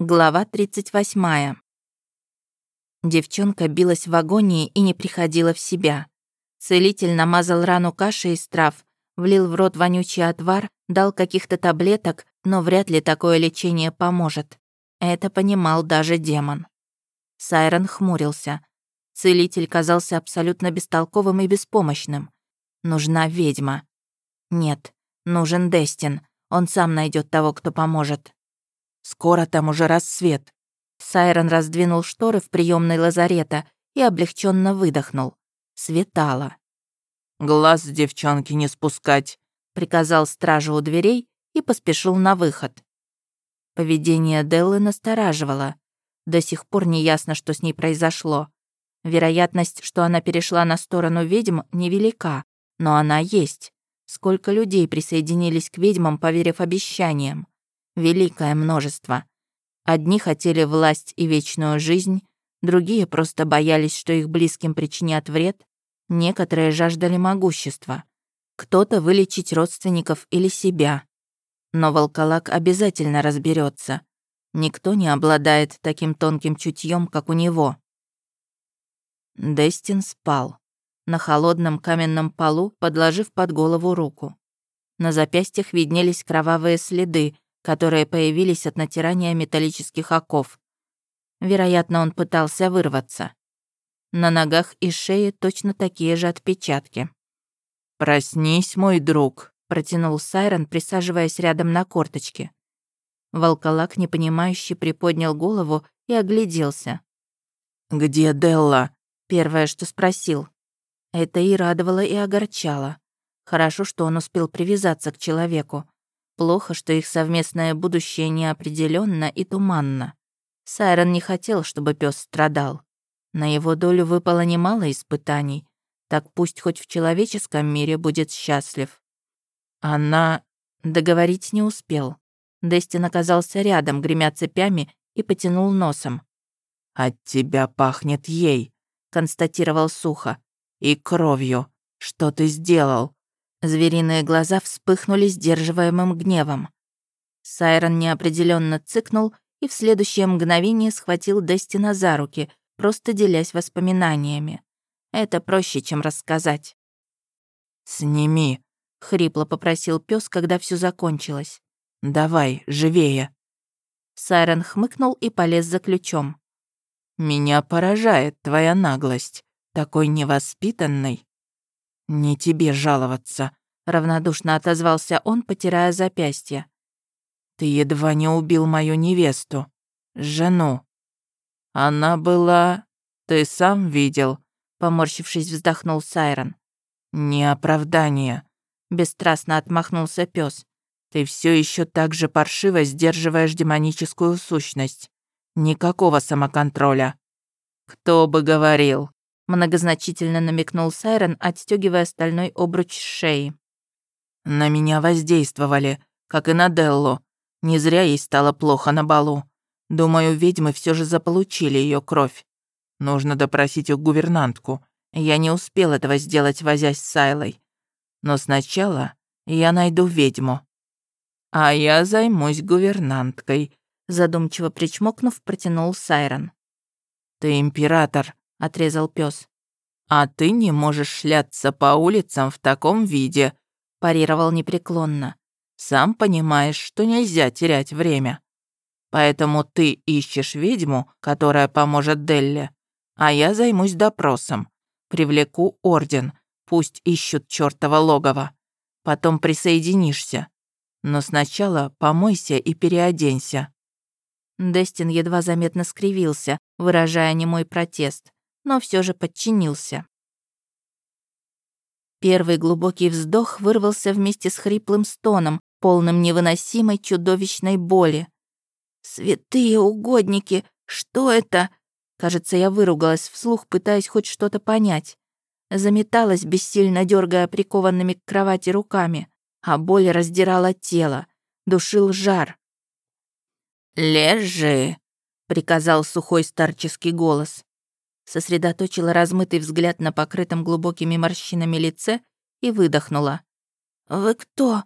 Глава 38. Девчонка билась в агонии и не приходила в себя. Целитель намазал рану кашей из трав, влил в рот вонючий отвар, дал каких-то таблеток, но вряд ли такое лечение поможет. Это понимал даже демон. Сайрон хмурился. Целитель казался абсолютно бестолковым и беспомощным. Нужна ведьма. Нет, нужен Дестин. Он сам найдет того, кто поможет. Скоро там уже рассвет». Сайрон раздвинул шторы в приемной лазарета и облегченно выдохнул. Светало. «Глаз с девчонки не спускать», — приказал стражу у дверей и поспешил на выход. Поведение Деллы настораживало. До сих пор не ясно, что с ней произошло. Вероятность, что она перешла на сторону ведьм, невелика, но она есть. Сколько людей присоединились к ведьмам, поверив обещаниям великое множество. Одни хотели власть и вечную жизнь, другие просто боялись, что их близким причинят вред, некоторые жаждали могущества. Кто-то вылечить родственников или себя. Но волколак обязательно разберется. Никто не обладает таким тонким чутьем, как у него. Дестин спал. На холодном каменном полу, подложив под голову руку. На запястьях виднелись кровавые следы, которые появились от натирания металлических оков. Вероятно, он пытался вырваться. На ногах и шее точно такие же отпечатки. «Проснись, мой друг», — протянул Сайрон, присаживаясь рядом на корточке. Волколак, непонимающе, приподнял голову и огляделся. «Где Делла?» — первое, что спросил. Это и радовало, и огорчало. Хорошо, что он успел привязаться к человеку. Плохо, что их совместное будущее неопределенно и туманно. Сайрон не хотел, чтобы пес страдал. На его долю выпало немало испытаний. Так пусть хоть в человеческом мире будет счастлив. Она договорить не успел. Дестин оказался рядом, гремя цепями, и потянул носом. «От тебя пахнет ей», — констатировал сухо. «И кровью. Что ты сделал?» Звериные глаза вспыхнули сдерживаемым гневом. Сайрон неопределенно цыкнул и в следующее мгновение схватил Дестина за руки, просто делясь воспоминаниями. Это проще, чем рассказать. «Сними», — хрипло попросил пес, когда все закончилось. «Давай, живее». Сайрон хмыкнул и полез за ключом. «Меня поражает твоя наглость, такой невоспитанный». «Не тебе жаловаться», — равнодушно отозвался он, потирая запястье. «Ты едва не убил мою невесту, жену. Она была... Ты сам видел», — поморщившись, вздохнул Сайрон. «Не оправдание», — бесстрастно отмахнулся пес. «Ты все еще так же паршиво сдерживаешь демоническую сущность. Никакого самоконтроля». «Кто бы говорил?» Многозначительно намекнул Сайрон, отстегивая стальной обруч с шеи. «На меня воздействовали, как и на Деллу. Не зря ей стало плохо на балу. Думаю, ведьмы все же заполучили ее кровь. Нужно допросить их гувернантку. Я не успел этого сделать, возясь с Сайлой. Но сначала я найду ведьму. А я займусь гувернанткой», задумчиво причмокнув, протянул Сайрон. «Ты император, — отрезал пес. «А ты не можешь шляться по улицам в таком виде», — парировал непреклонно. «Сам понимаешь, что нельзя терять время. Поэтому ты ищешь ведьму, которая поможет Делле, а я займусь допросом. Привлеку орден, пусть ищут чёртово логово. Потом присоединишься. Но сначала помойся и переоденься». Дестин едва заметно скривился, выражая немой протест но все же подчинился. Первый глубокий вздох вырвался вместе с хриплым стоном, полным невыносимой чудовищной боли. «Святые угодники! Что это?» Кажется, я выругалась вслух, пытаясь хоть что-то понять. Заметалась, бессильно дергая прикованными к кровати руками, а боль раздирала тело, душил жар. «Лежи!» — приказал сухой старческий голос сосредоточила размытый взгляд на покрытом глубокими морщинами лице и выдохнула. «Вы кто?»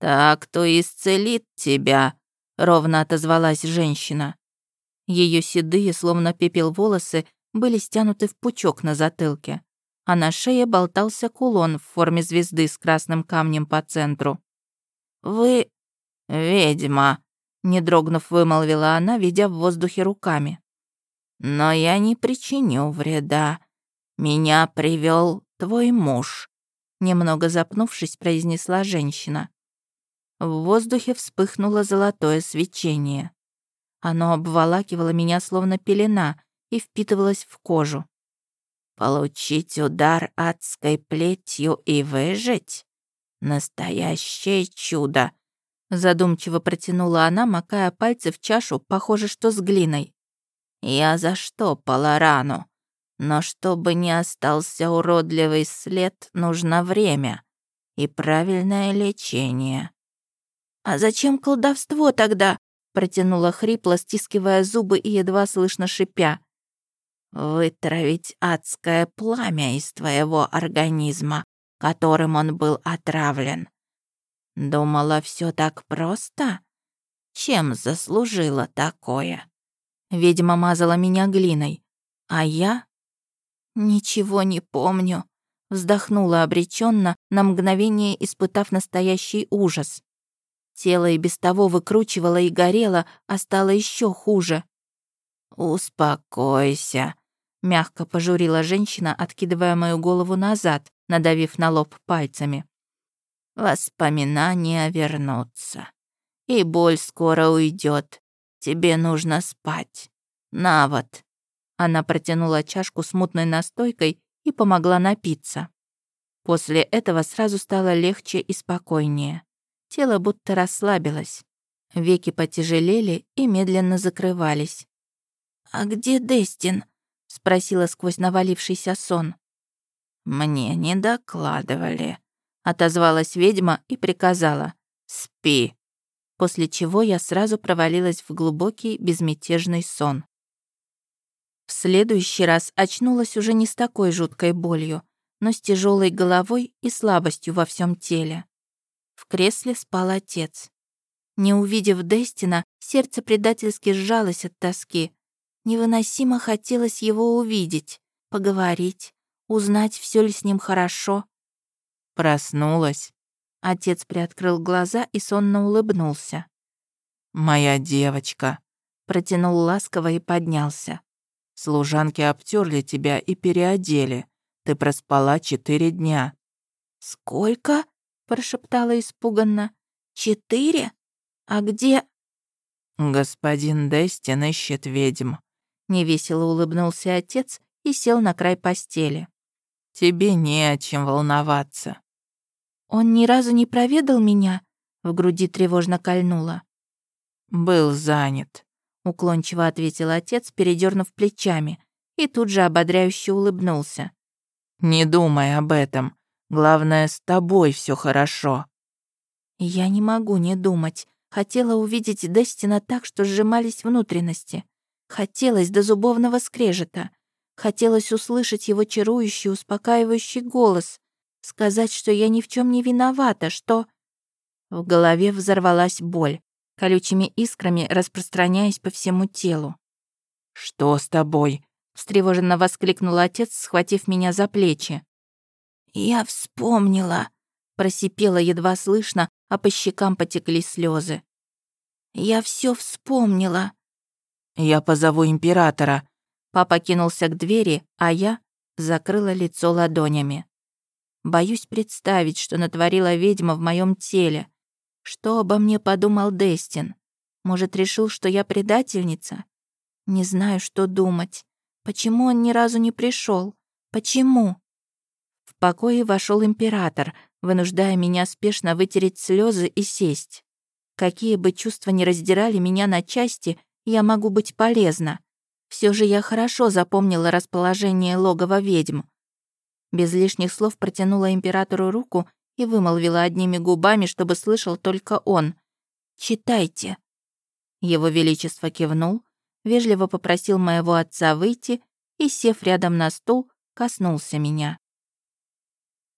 «Так, кто исцелит тебя. ровно отозвалась женщина. Ее седые, словно пепел волосы, были стянуты в пучок на затылке, а на шее болтался кулон в форме звезды с красным камнем по центру. «Вы ведьма», — не дрогнув, вымолвила она, ведя в воздухе руками. «Но я не причиню вреда. Меня привел твой муж», — немного запнувшись, произнесла женщина. В воздухе вспыхнуло золотое свечение. Оно обволакивало меня словно пелена и впитывалось в кожу. Получить удар адской плетью и выжить? Настоящее чудо! Задумчиво протянула она, макая пальцы в чашу, похоже, что с глиной. Я заштопала рану. Но чтобы не остался уродливый след, нужно время и правильное лечение. «А зачем колдовство тогда?» протянула хрипло, стискивая зубы и едва слышно шипя. «Вытравить адское пламя из твоего организма, которым он был отравлен. Думала, все так просто? Чем заслужила такое?» Ведьма мазала меня глиной, а я... «Ничего не помню», вздохнула обреченно, на мгновение испытав настоящий ужас. Тело и без того выкручивало и горело, а стало еще хуже. «Успокойся», — мягко пожурила женщина, откидывая мою голову назад, надавив на лоб пальцами. «Воспоминания вернутся. И боль скоро уйдет. Тебе нужно спать. На вот». Она протянула чашку с мутной настойкой и помогла напиться. После этого сразу стало легче и спокойнее. Тело будто расслабилось. Веки потяжелели и медленно закрывались. «А где Дестин?» — спросила сквозь навалившийся сон. «Мне не докладывали», — отозвалась ведьма и приказала. «Спи», после чего я сразу провалилась в глубокий безмятежный сон. В следующий раз очнулась уже не с такой жуткой болью, но с тяжелой головой и слабостью во всем теле. В кресле спал отец. Не увидев Дестина, сердце предательски сжалось от тоски. Невыносимо хотелось его увидеть, поговорить, узнать, все ли с ним хорошо. Проснулась. Отец приоткрыл глаза и сонно улыбнулся. «Моя девочка», — протянул ласково и поднялся. «Служанки обтерли тебя и переодели. Ты проспала четыре дня». «Сколько?» прошептала испуганно. «Четыре? А где...» «Господин Дестин ищет ведьм», — невесело улыбнулся отец и сел на край постели. «Тебе не о чем волноваться». «Он ни разу не проведал меня?» — в груди тревожно кольнуло. «Был занят», — уклончиво ответил отец, передернув плечами, и тут же ободряюще улыбнулся. «Не думай об этом. Главное, с тобой все хорошо». Я не могу не думать. Хотела увидеть Дестина так, что сжимались внутренности. Хотелось до зубовного скрежета. Хотелось услышать его чарующий, успокаивающий голос. Сказать, что я ни в чем не виновата, что... В голове взорвалась боль, колючими искрами распространяясь по всему телу. «Что с тобой?» — встревоженно воскликнул отец, схватив меня за плечи. «Я вспомнила», — просипела едва слышно, а по щекам потекли слезы. «Я все вспомнила». «Я позову императора». Папа кинулся к двери, а я закрыла лицо ладонями. Боюсь представить, что натворила ведьма в моем теле. Что обо мне подумал Дестин? Может, решил, что я предательница? Не знаю, что думать. Почему он ни разу не пришел? Почему? В покое вошел император, вынуждая меня спешно вытереть слезы и сесть. Какие бы чувства ни раздирали меня на части, я могу быть полезна. Все же я хорошо запомнила расположение логова ведьм. Без лишних слов протянула императору руку и вымолвила одними губами, чтобы слышал только он. «Читайте». Его Величество кивнул, вежливо попросил моего отца выйти и, сев рядом на стул, коснулся меня.